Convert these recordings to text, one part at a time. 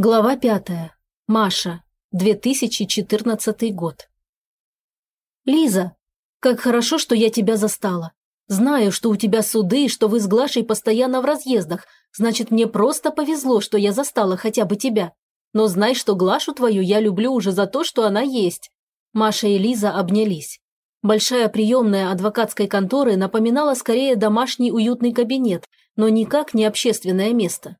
Глава пятая. Маша. 2014 год. Лиза, как хорошо, что я тебя застала. Знаю, что у тебя суды и что вы с Глашей постоянно в разъездах, значит, мне просто повезло, что я застала хотя бы тебя. Но знай, что Глашу твою я люблю уже за то, что она есть. Маша и Лиза обнялись. Большая приемная адвокатской конторы напоминала скорее домашний уютный кабинет, но никак не общественное место.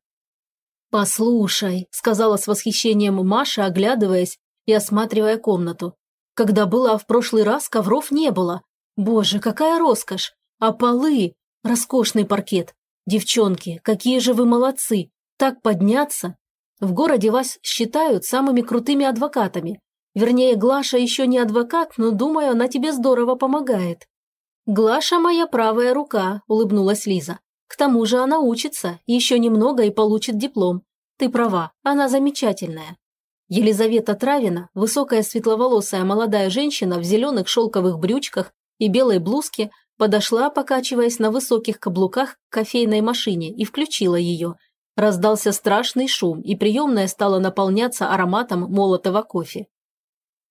«Послушай», – сказала с восхищением Маша, оглядываясь и осматривая комнату. «Когда была в прошлый раз, ковров не было. Боже, какая роскошь! А полы! Роскошный паркет! Девчонки, какие же вы молодцы! Так подняться! В городе вас считают самыми крутыми адвокатами. Вернее, Глаша еще не адвокат, но, думаю, она тебе здорово помогает». «Глаша моя правая рука», – улыбнулась Лиза. К тому же она учится, еще немного и получит диплом. Ты права, она замечательная. Елизавета Травина, высокая светловолосая молодая женщина в зеленых шелковых брючках и белой блузке, подошла, покачиваясь на высоких каблуках к кофейной машине и включила ее. Раздался страшный шум, и приемная стала наполняться ароматом молотого кофе.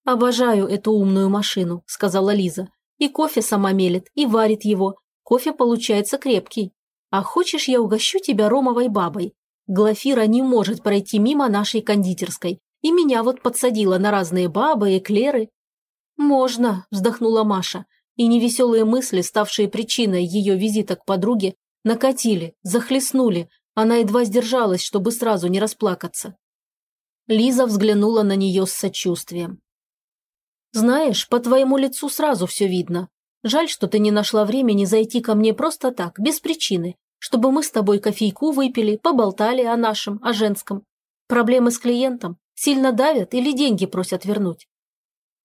«Обожаю эту умную машину», – сказала Лиза. «И кофе сама мелет, и варит его. Кофе получается крепкий. А хочешь, я угощу тебя ромовой бабой? Глафира не может пройти мимо нашей кондитерской. И меня вот подсадила на разные бабы, эклеры. Можно, вздохнула Маша. И невеселые мысли, ставшие причиной ее визита к подруге, накатили, захлестнули. Она едва сдержалась, чтобы сразу не расплакаться. Лиза взглянула на нее с сочувствием. «Знаешь, по твоему лицу сразу все видно. Жаль, что ты не нашла времени зайти ко мне просто так, без причины, чтобы мы с тобой кофейку выпили, поболтали о нашем, о женском. Проблемы с клиентом? Сильно давят или деньги просят вернуть?»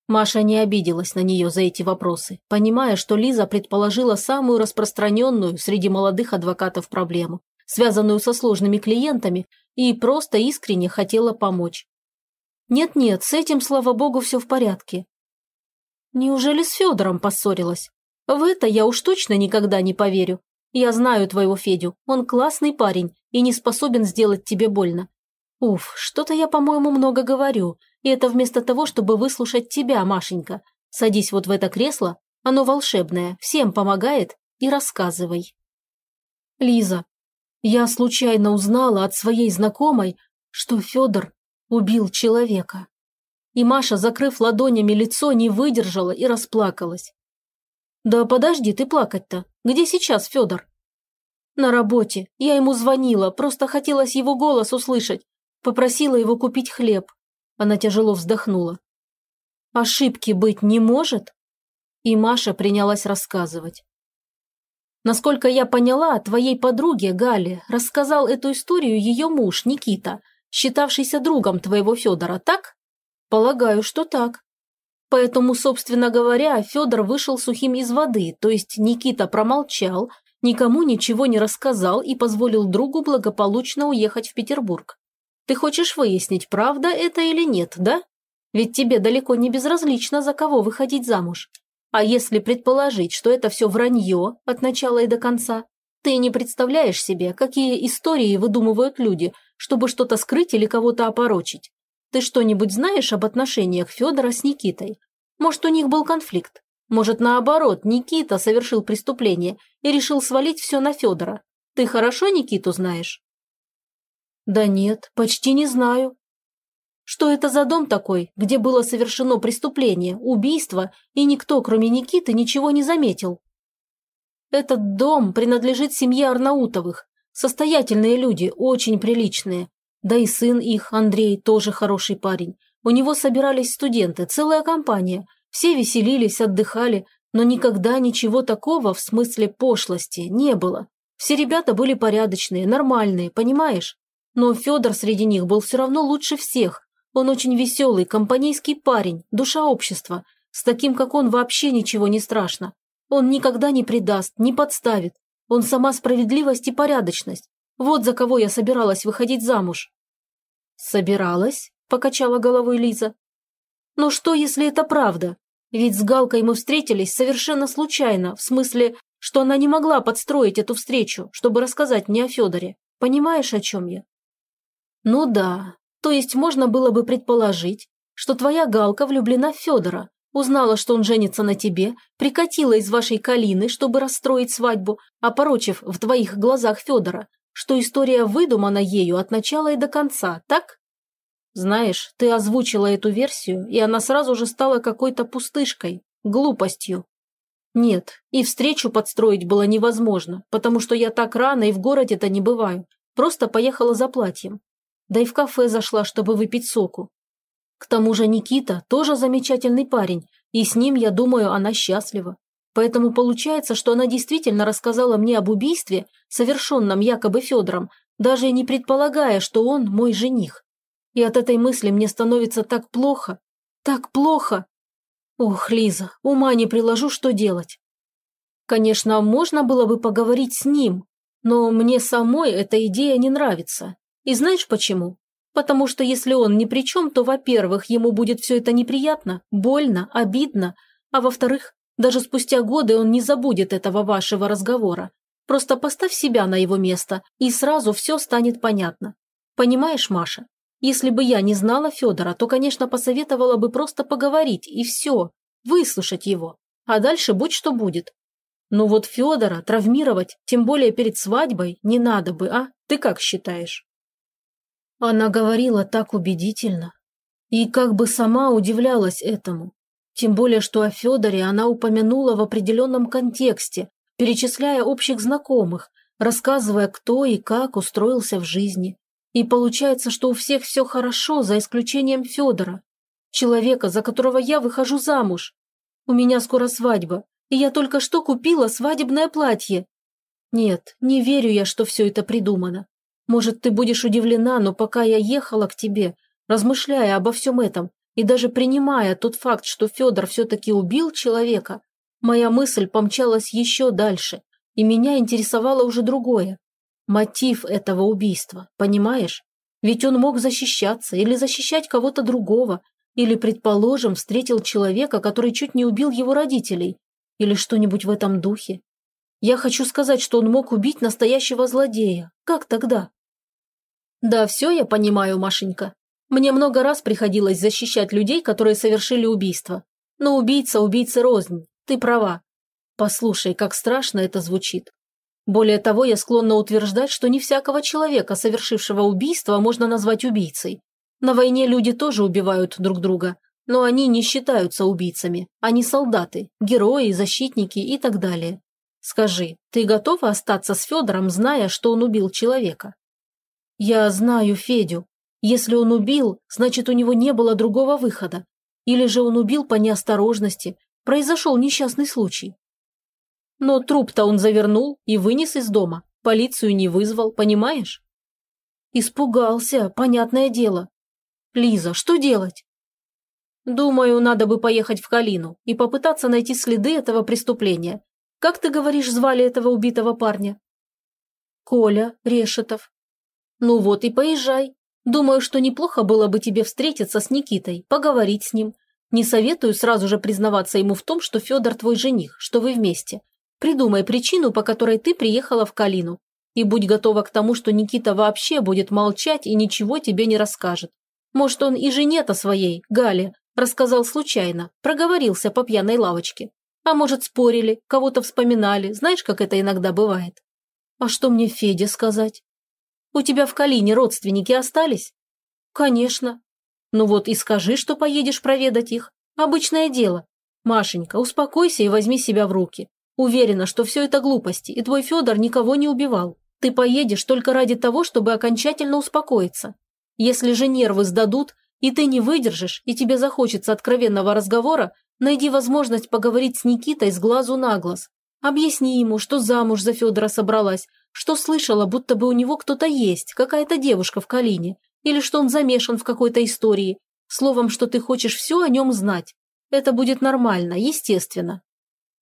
Маша не обиделась на нее за эти вопросы, понимая, что Лиза предположила самую распространенную среди молодых адвокатов проблему, связанную со сложными клиентами, и просто искренне хотела помочь. «Нет-нет, с этим, слава богу, все в порядке. Неужели с Федором поссорилась? В это я уж точно никогда не поверю. Я знаю твоего Федю, он классный парень и не способен сделать тебе больно. Уф, что-то я, по-моему, много говорю, и это вместо того, чтобы выслушать тебя, Машенька. Садись вот в это кресло, оно волшебное, всем помогает, и рассказывай. Лиза, я случайно узнала от своей знакомой, что Федор убил человека. И Маша, закрыв ладонями лицо, не выдержала и расплакалась. «Да подожди ты плакать-то. Где сейчас Федор?» «На работе. Я ему звонила, просто хотелось его голос услышать. Попросила его купить хлеб». Она тяжело вздохнула. «Ошибки быть не может?» И Маша принялась рассказывать. Насколько я поняла, твоей подруге Гале рассказал эту историю ее муж Никита, считавшийся другом твоего Федора, так? Полагаю, что так. Поэтому, собственно говоря, Федор вышел сухим из воды, то есть Никита промолчал, никому ничего не рассказал и позволил другу благополучно уехать в Петербург. Ты хочешь выяснить, правда это или нет, да? Ведь тебе далеко не безразлично, за кого выходить замуж. А если предположить, что это все вранье от начала и до конца, ты не представляешь себе, какие истории выдумывают люди, чтобы что-то скрыть или кого-то опорочить. Ты что-нибудь знаешь об отношениях Федора с Никитой? Может, у них был конфликт? Может, наоборот, Никита совершил преступление и решил свалить все на Федора? Ты хорошо Никиту знаешь? Да нет, почти не знаю. Что это за дом такой, где было совершено преступление, убийство, и никто, кроме Никиты, ничего не заметил? Этот дом принадлежит семье Арнаутовых. Состоятельные люди, очень приличные. Да и сын их, Андрей, тоже хороший парень. У него собирались студенты, целая компания. Все веселились, отдыхали, но никогда ничего такого в смысле пошлости не было. Все ребята были порядочные, нормальные, понимаешь? Но Федор среди них был все равно лучше всех. Он очень веселый, компанейский парень, душа общества. С таким, как он, вообще ничего не страшно. Он никогда не предаст, не подставит. Он сама справедливость и порядочность. Вот за кого я собиралась выходить замуж». «Собиралась?» – покачала головой Лиза. «Но что, если это правда? Ведь с Галкой мы встретились совершенно случайно, в смысле, что она не могла подстроить эту встречу, чтобы рассказать мне о Федоре. Понимаешь, о чем я?» «Ну да. То есть можно было бы предположить, что твоя Галка влюблена в Федора, узнала, что он женится на тебе, прикатила из вашей калины, чтобы расстроить свадьбу, опорочив в твоих глазах Федора, что история выдумана ею от начала и до конца, так? Знаешь, ты озвучила эту версию, и она сразу же стала какой-то пустышкой, глупостью. Нет, и встречу подстроить было невозможно, потому что я так рано и в городе-то не бываю. Просто поехала за платьем. Да и в кафе зашла, чтобы выпить соку. К тому же Никита тоже замечательный парень, и с ним, я думаю, она счастлива. Поэтому получается, что она действительно рассказала мне об убийстве, совершенном якобы Федором, даже не предполагая, что он мой жених. И от этой мысли мне становится так плохо, так плохо. Ох, Лиза, ума не приложу, что делать. Конечно, можно было бы поговорить с ним, но мне самой эта идея не нравится. И знаешь почему? Потому что если он ни при чем, то, во-первых, ему будет все это неприятно, больно, обидно, а во-вторых, даже спустя годы он не забудет этого вашего разговора. Просто поставь себя на его место, и сразу все станет понятно. Понимаешь, Маша? Если бы я не знала Федора, то, конечно, посоветовала бы просто поговорить и все, выслушать его. А дальше будь что будет. Но вот Федора травмировать, тем более перед свадьбой, не надо бы, а? Ты как считаешь? Она говорила так убедительно. И как бы сама удивлялась этому. Тем более, что о Федоре она упомянула в определенном контексте, перечисляя общих знакомых, рассказывая, кто и как устроился в жизни. И получается, что у всех все хорошо, за исключением Федора. Человека, за которого я выхожу замуж. У меня скоро свадьба, и я только что купила свадебное платье. Нет, не верю я, что все это придумано. Может, ты будешь удивлена, но пока я ехала к тебе, размышляя обо всем этом, и даже принимая тот факт, что Федор все-таки убил человека, моя мысль помчалась еще дальше, и меня интересовало уже другое. Мотив этого убийства, понимаешь? Ведь он мог защищаться или защищать кого-то другого, или, предположим, встретил человека, который чуть не убил его родителей, или что-нибудь в этом духе. Я хочу сказать, что он мог убить настоящего злодея. Как тогда? Да, все я понимаю, Машенька. Мне много раз приходилось защищать людей, которые совершили убийство. Но убийца убийцы рознь. Ты права. Послушай, как страшно это звучит. Более того, я склонна утверждать, что не всякого человека, совершившего убийство, можно назвать убийцей. На войне люди тоже убивают друг друга, но они не считаются убийцами. Они солдаты, герои, защитники и так далее. Скажи, ты готова остаться с Федором, зная, что он убил человека? Я знаю Федю. Если он убил, значит, у него не было другого выхода. Или же он убил по неосторожности. Произошел несчастный случай. Но труп-то он завернул и вынес из дома. Полицию не вызвал, понимаешь? Испугался, понятное дело. Лиза, что делать? Думаю, надо бы поехать в Калину и попытаться найти следы этого преступления. Как ты говоришь, звали этого убитого парня? Коля Решетов. Ну вот и поезжай. Думаю, что неплохо было бы тебе встретиться с Никитой, поговорить с ним. Не советую сразу же признаваться ему в том, что Федор твой жених, что вы вместе. Придумай причину, по которой ты приехала в Калину. И будь готова к тому, что Никита вообще будет молчать и ничего тебе не расскажет. Может, он и жене-то своей, Гале, рассказал случайно, проговорился по пьяной лавочке. А может, спорили, кого-то вспоминали, знаешь, как это иногда бывает. А что мне Федя сказать? У тебя в Калине родственники остались? Конечно. Ну вот и скажи, что поедешь проведать их. Обычное дело. Машенька, успокойся и возьми себя в руки. Уверена, что все это глупости, и твой Федор никого не убивал. Ты поедешь только ради того, чтобы окончательно успокоиться. Если же нервы сдадут, и ты не выдержишь, и тебе захочется откровенного разговора, найди возможность поговорить с Никитой с глазу на глаз. Объясни ему, что замуж за Федора собралась, что слышала, будто бы у него кто-то есть, какая-то девушка в Калине, или что он замешан в какой-то истории. Словом, что ты хочешь все о нем знать. Это будет нормально, естественно.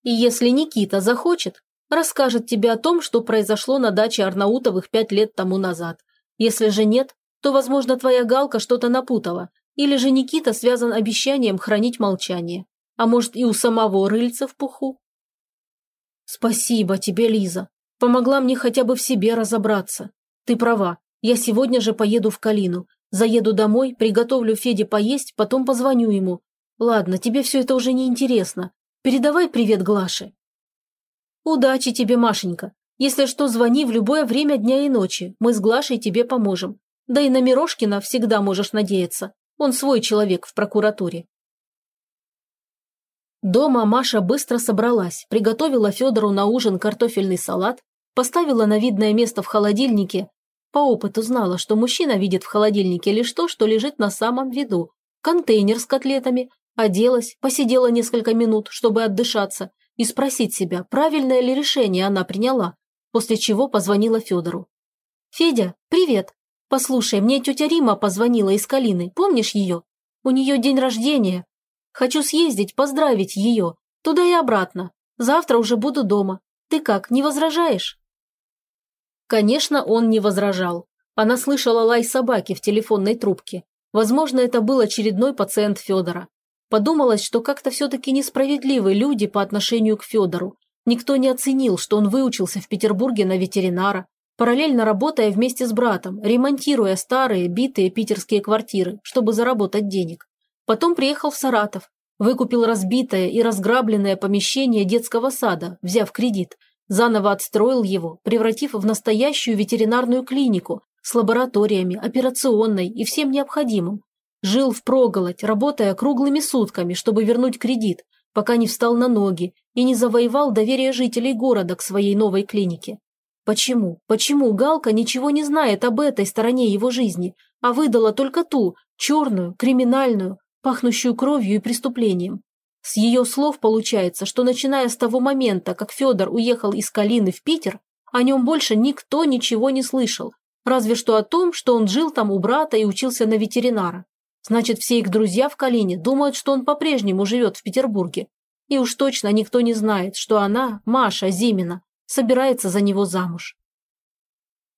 И если Никита захочет, расскажет тебе о том, что произошло на даче Арнаутовых пять лет тому назад. Если же нет, то, возможно, твоя Галка что-то напутала, или же Никита связан обещанием хранить молчание. А может, и у самого рыльца в пуху? Спасибо тебе, Лиза. Помогла мне хотя бы в себе разобраться. Ты права, я сегодня же поеду в Калину. Заеду домой, приготовлю Феде поесть, потом позвоню ему. Ладно, тебе все это уже не интересно. Передавай привет Глаше. Удачи тебе, Машенька. Если что, звони в любое время дня и ночи. Мы с Глашей тебе поможем. Да и на Мирошкина всегда можешь надеяться. Он свой человек в прокуратуре. Дома Маша быстро собралась, приготовила Федору на ужин картофельный салат, поставила на видное место в холодильнике. По опыту знала, что мужчина видит в холодильнике лишь то, что лежит на самом виду. Контейнер с котлетами. Оделась, посидела несколько минут, чтобы отдышаться, и спросить себя, правильное ли решение она приняла, после чего позвонила Федору. «Федя, привет! Послушай, мне тетя Рима позвонила из Калины, помнишь ее? У нее день рождения, Хочу съездить, поздравить ее. Туда и обратно. Завтра уже буду дома. Ты как, не возражаешь?» Конечно, он не возражал. Она слышала лай собаки в телефонной трубке. Возможно, это был очередной пациент Федора. Подумалось, что как-то все-таки несправедливы люди по отношению к Федору. Никто не оценил, что он выучился в Петербурге на ветеринара, параллельно работая вместе с братом, ремонтируя старые, битые питерские квартиры, чтобы заработать денег. Потом приехал в Саратов, выкупил разбитое и разграбленное помещение детского сада, взяв кредит, заново отстроил его, превратив в настоящую ветеринарную клинику с лабораториями, операционной и всем необходимым. Жил впроголодь, работая круглыми сутками, чтобы вернуть кредит, пока не встал на ноги и не завоевал доверие жителей города к своей новой клинике. Почему? Почему Галка ничего не знает об этой стороне его жизни, а выдала только ту, черную, криминальную, пахнущую кровью и преступлением. С ее слов получается, что начиная с того момента, как Федор уехал из Калины в Питер, о нем больше никто ничего не слышал, разве что о том, что он жил там у брата и учился на ветеринара. Значит, все их друзья в Калине думают, что он по-прежнему живет в Петербурге. И уж точно никто не знает, что она, Маша Зимина, собирается за него замуж.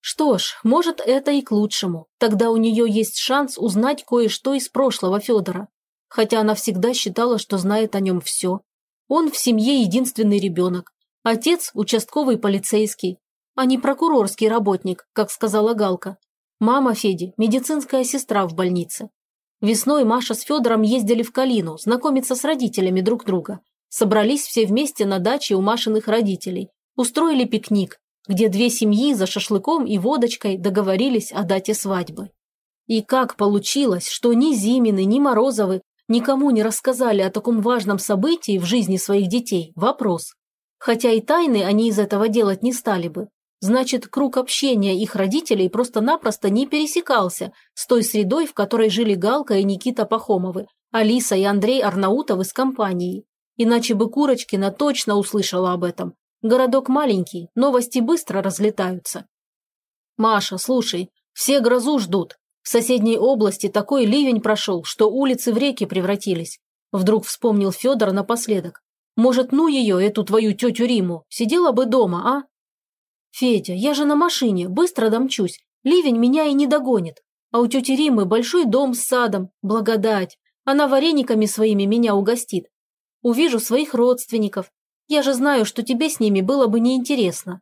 Что ж, может, это и к лучшему. Тогда у нее есть шанс узнать кое-что из прошлого Федора хотя она всегда считала, что знает о нем все. Он в семье единственный ребенок. Отец – участковый полицейский, а не прокурорский работник, как сказала Галка. Мама Феди – медицинская сестра в больнице. Весной Маша с Федором ездили в Калину знакомиться с родителями друг друга. Собрались все вместе на даче у Машиных родителей. Устроили пикник, где две семьи за шашлыком и водочкой договорились о дате свадьбы. И как получилось, что ни Зимины, ни Морозовы никому не рассказали о таком важном событии в жизни своих детей – вопрос. Хотя и тайны они из этого делать не стали бы. Значит, круг общения их родителей просто-напросто не пересекался с той средой, в которой жили Галка и Никита Пахомовы, Алиса и Андрей Арнаутовы с компанией. Иначе бы Курочкина точно услышала об этом. Городок маленький, новости быстро разлетаются. «Маша, слушай, все грозу ждут. В соседней области такой ливень прошел, что улицы в реки превратились. Вдруг вспомнил Федор напоследок. Может, ну ее, эту твою тетю Риму, сидела бы дома, а? Федя, я же на машине, быстро домчусь. Ливень меня и не догонит. А у тети Римы большой дом с садом, благодать. Она варениками своими меня угостит. Увижу своих родственников. Я же знаю, что тебе с ними было бы неинтересно.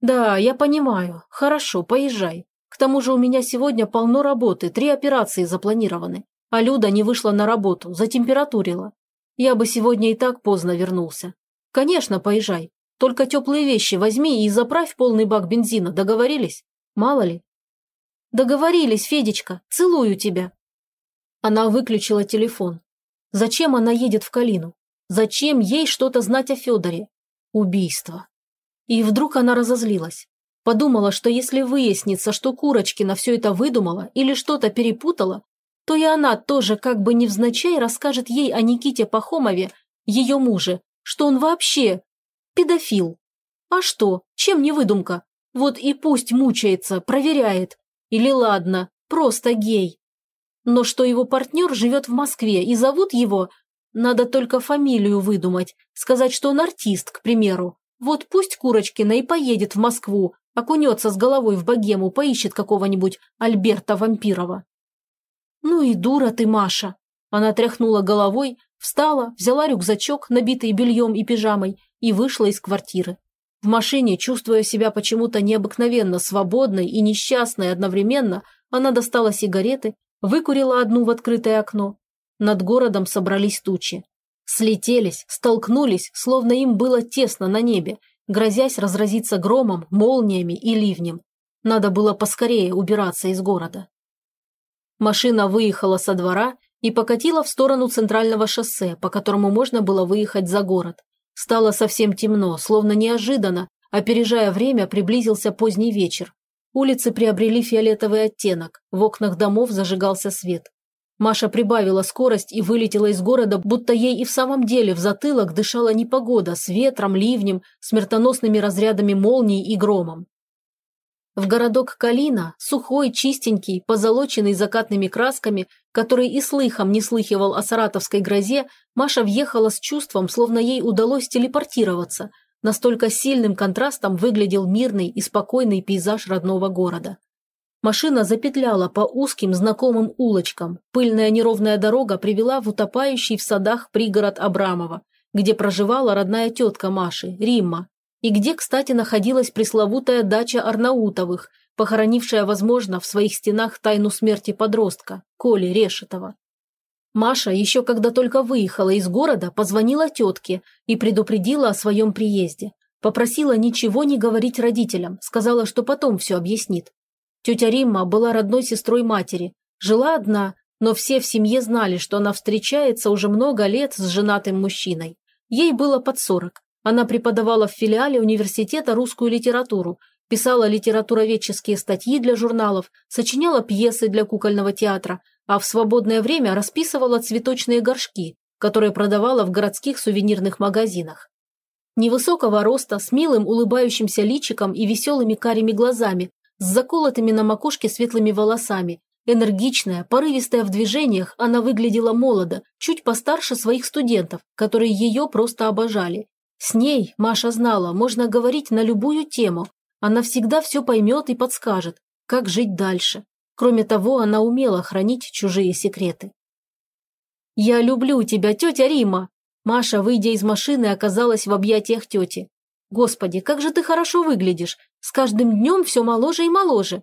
Да, я понимаю. Хорошо, поезжай. К тому же у меня сегодня полно работы, три операции запланированы. А Люда не вышла на работу, затемпературила. Я бы сегодня и так поздно вернулся. Конечно, поезжай. Только теплые вещи возьми и заправь полный бак бензина, договорились? Мало ли. Договорились, Федечка, целую тебя. Она выключила телефон. Зачем она едет в Калину? Зачем ей что-то знать о Федоре? Убийство. И вдруг она разозлилась. Подумала, что если выяснится, что Курочкина все это выдумала или что-то перепутала, то и она тоже как бы невзначай расскажет ей о Никите Пахомове, ее муже, что он вообще педофил. А что, чем не выдумка? Вот и пусть мучается, проверяет. Или ладно, просто гей. Но что его партнер живет в Москве и зовут его... Надо только фамилию выдумать, сказать, что он артист, к примеру. Вот пусть Курочкина и поедет в Москву, окунется с головой в богему, поищет какого-нибудь Альберта Вампирова. «Ну и дура ты, Маша!» Она тряхнула головой, встала, взяла рюкзачок, набитый бельем и пижамой, и вышла из квартиры. В машине, чувствуя себя почему-то необыкновенно свободной и несчастной одновременно, Она достала сигареты, выкурила одну в открытое окно. Над городом собрались тучи. Слетелись, столкнулись, словно им было тесно на небе, грозясь разразиться громом, молниями и ливнем. Надо было поскорее убираться из города. Машина выехала со двора и покатила в сторону центрального шоссе, по которому можно было выехать за город. Стало совсем темно, словно неожиданно, опережая время, приблизился поздний вечер. Улицы приобрели фиолетовый оттенок, в окнах домов зажигался свет. Маша прибавила скорость и вылетела из города, будто ей и в самом деле в затылок дышала непогода с ветром, ливнем, смертоносными разрядами молний и громом. В городок Калина, сухой, чистенький, позолоченный закатными красками, который и слыхом не слыхивал о саратовской грозе, Маша въехала с чувством, словно ей удалось телепортироваться. Настолько сильным контрастом выглядел мирный и спокойный пейзаж родного города. Машина запетляла по узким знакомым улочкам. Пыльная неровная дорога привела в утопающий в садах пригород Абрамова, где проживала родная тетка Маши, Римма, и где, кстати, находилась пресловутая дача Арнаутовых, похоронившая, возможно, в своих стенах тайну смерти подростка, Коли Решетова. Маша, еще когда только выехала из города, позвонила тетке и предупредила о своем приезде. Попросила ничего не говорить родителям, сказала, что потом все объяснит. Тетя Римма была родной сестрой матери, жила одна, но все в семье знали, что она встречается уже много лет с женатым мужчиной. Ей было под сорок. Она преподавала в филиале университета русскую литературу, писала литературоведческие статьи для журналов, сочиняла пьесы для кукольного театра, а в свободное время расписывала цветочные горшки, которые продавала в городских сувенирных магазинах. Невысокого роста, с милым улыбающимся личиком и веселыми карими глазами, с заколотыми на макушке светлыми волосами, энергичная, порывистая в движениях, она выглядела молодо, чуть постарше своих студентов, которые ее просто обожали, с ней, Маша знала, можно говорить на любую тему. Она всегда все поймет и подскажет, как жить дальше. Кроме того, она умела хранить чужие секреты. «Я люблю тебя, тетя Рима!» Маша, выйдя из машины, оказалась в объятиях тети. «Господи, как же ты хорошо выглядишь! С каждым днем все моложе и моложе!»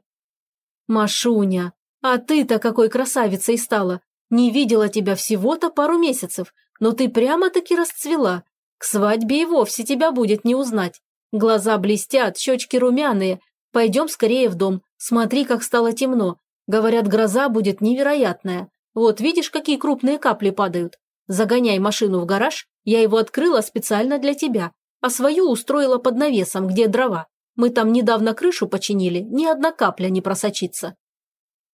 «Машуня, а ты-то какой красавицей стала! Не видела тебя всего-то пару месяцев, но ты прямо-таки расцвела, к свадьбе и вовсе тебя будет не узнать. Глаза блестят, щечки румяные. Пойдем скорее в дом. Смотри, как стало темно. Говорят, гроза будет невероятная. Вот видишь, какие крупные капли падают. Загоняй машину в гараж. Я его открыла специально для тебя. А свою устроила под навесом, где дрова. Мы там недавно крышу починили, ни одна капля не просочится.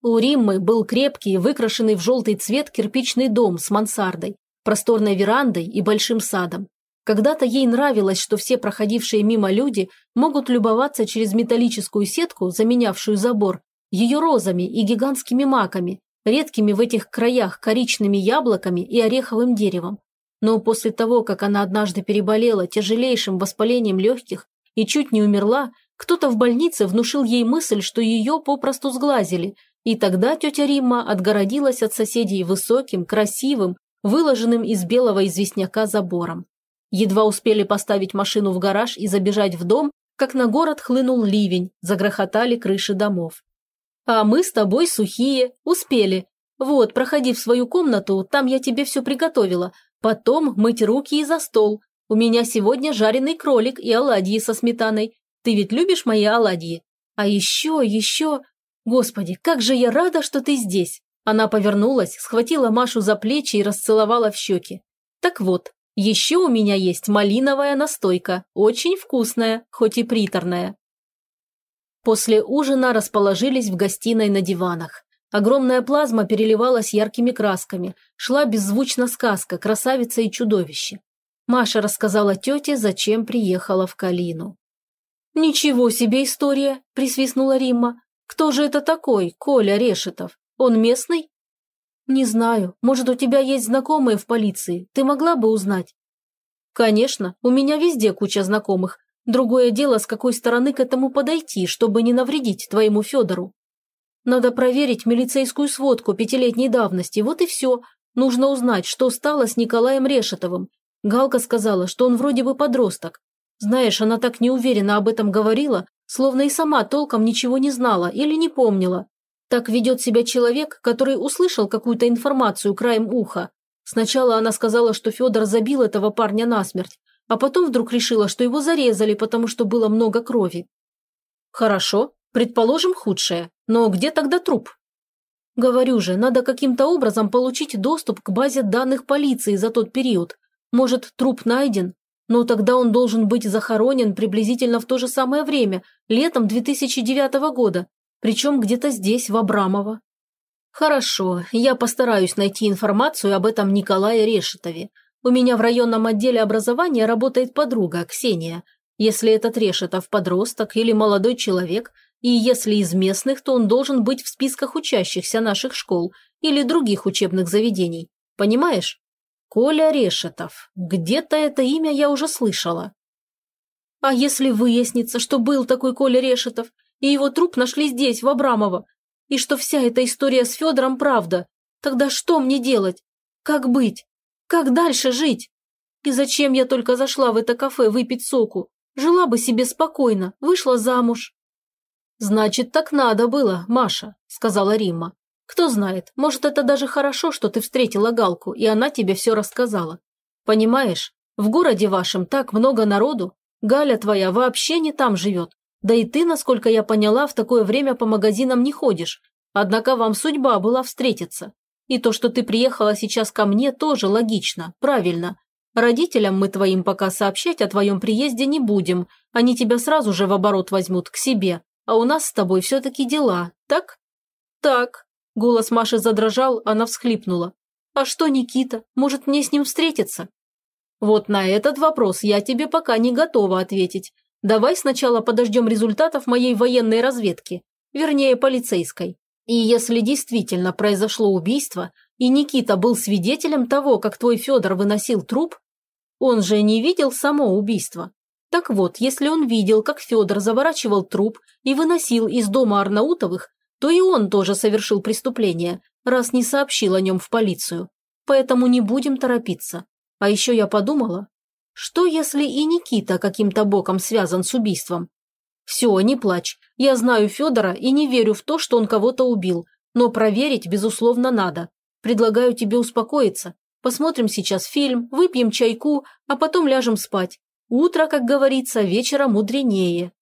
У Риммы был крепкий, выкрашенный в желтый цвет кирпичный дом с мансардой, просторной верандой и большим садом. Когда-то ей нравилось, что все проходившие мимо люди могут любоваться через металлическую сетку, заменявшую забор, ее розами и гигантскими маками, редкими в этих краях коричными яблоками и ореховым деревом. Но после того, как она однажды переболела тяжелейшим воспалением легких и чуть не умерла, кто-то в больнице внушил ей мысль, что ее попросту сглазили, и тогда тетя Римма отгородилась от соседей высоким, красивым, выложенным из белого известняка забором. Едва успели поставить машину в гараж и забежать в дом, как на город хлынул ливень, загрохотали крыши домов. «А мы с тобой сухие, успели. Вот, проходи в свою комнату, там я тебе все приготовила. Потом мыть руки и за стол. У меня сегодня жареный кролик и оладьи со сметаной. Ты ведь любишь мои оладьи? А еще, еще... Господи, как же я рада, что ты здесь!» Она повернулась, схватила Машу за плечи и расцеловала в щеки. «Так вот, еще у меня есть малиновая настойка, очень вкусная, хоть и приторная. После ужина расположились в гостиной на диванах. Огромная плазма переливалась яркими красками. Шла беззвучно сказка «Красавица и чудовище». Маша рассказала тете, зачем приехала в Калину. «Ничего себе история!» – присвистнула Римма. «Кто же это такой, Коля Решетов? Он местный?» «Не знаю. Может, у тебя есть знакомые в полиции? Ты могла бы узнать?» «Конечно. У меня везде куча знакомых. Другое дело, с какой стороны к этому подойти, чтобы не навредить твоему Федору. Надо проверить милицейскую сводку пятилетней давности, вот и все. Нужно узнать, что стало с Николаем Решетовым. Галка сказала, что он вроде бы подросток. Знаешь, она так неуверенно об этом говорила, словно и сама толком ничего не знала или не помнила. Так ведет себя человек, который услышал какую-то информацию краем уха. Сначала она сказала, что Федор забил этого парня насмерть, а потом вдруг решила, что его зарезали, потому что было много крови. Хорошо, предположим худшее, но где тогда труп? Говорю же, надо каким-то образом получить доступ к базе данных полиции за тот период. Может, труп найден? Но тогда он должен быть захоронен приблизительно в то же самое время, летом 2009 года, причем где-то здесь, в Абрамово. Хорошо, я постараюсь найти информацию об этом Николае Решетове. У меня в районном отделе образования работает подруга, Ксения. Если этот Решетов подросток или молодой человек, и если из местных, то он должен быть в списках учащихся наших школ или других учебных заведений. Понимаешь? Коля Решетов. Где-то это имя я уже слышала. А если выяснится, что был такой Коля Решетов, и его труп нашли здесь, в Абрамово, и что вся эта история с Федором правда, тогда что мне делать? Как быть? Как дальше жить? И зачем я только зашла в это кафе выпить соку? Жила бы себе спокойно, вышла замуж. «Значит, так надо было, Маша», – сказала Римма. «Кто знает, может, это даже хорошо, что ты встретила Галку, и она тебе все рассказала. Понимаешь, в городе вашем так много народу, Галя твоя вообще не там живет, да и ты, насколько я поняла, в такое время по магазинам не ходишь. Однако вам судьба была встретиться. И то, что ты приехала сейчас ко мне, тоже логично, правильно. Родителям мы твоим пока сообщать о твоем приезде не будем. Они тебя сразу же в оборот возьмут к себе. А у нас с тобой все-таки дела, так? Так. Голос Маши задрожал, она всхлипнула. А что Никита? Может, мне с ним встретиться? Вот на этот вопрос я тебе пока не готова ответить. Давай сначала подождем результатов моей военной разведки, вернее, полицейской. И если действительно произошло убийство, и Никита был свидетелем того, как твой Федор выносил труп, он же не видел само убийство. Так вот, если он видел, как Федор заворачивал труп и выносил из дома Арнаутовых, то и он тоже совершил преступление, раз не сообщил о нем в полицию. Поэтому не будем торопиться. А еще я подумала, что, если и Никита каким-то боком связан с убийством? Все, не плачь. Я знаю Федора и не верю в то, что он кого-то убил. Но проверить, безусловно, надо. Предлагаю тебе успокоиться. Посмотрим сейчас фильм, выпьем чайку, а потом ляжем спать. Утро, как говорится, вечера мудренее.